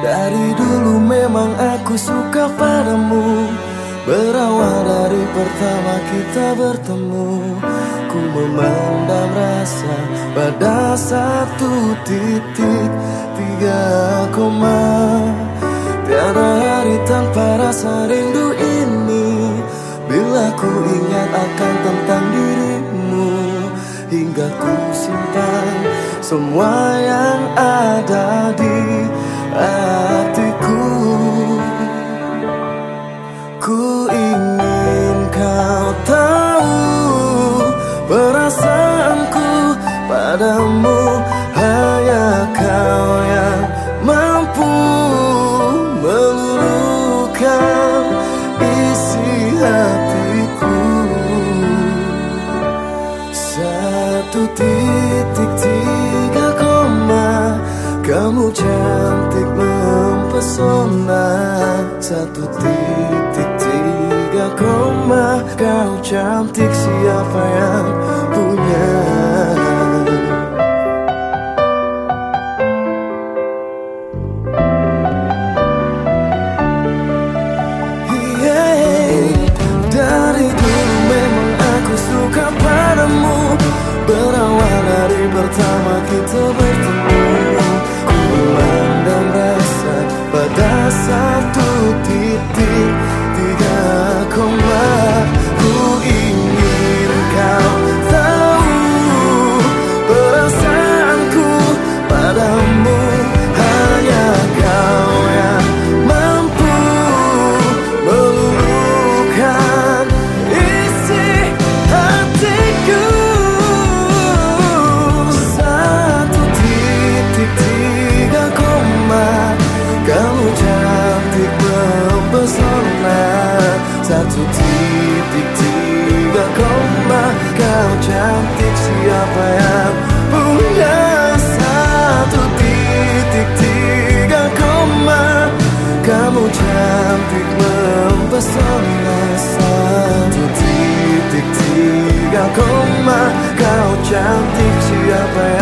Dari dulu memang aku suka padamu. Berawal dari pertama kita bertemu. Ku memandang rasa pada satu titik Tiga koma. Tiada hari tanpa rasa rindu ini Hingga ku simpan semua yang ada di hatiku. Ku ingin kau tahu perasaanku padamu. Hanya kau yang mampu meluluhkan isi hatiku cantik mempesona. Satu titik tiga koma. Kau cantik siapa yang punya pada cantik mempesona Satu titik tiga koma. Kau cantik siapa yang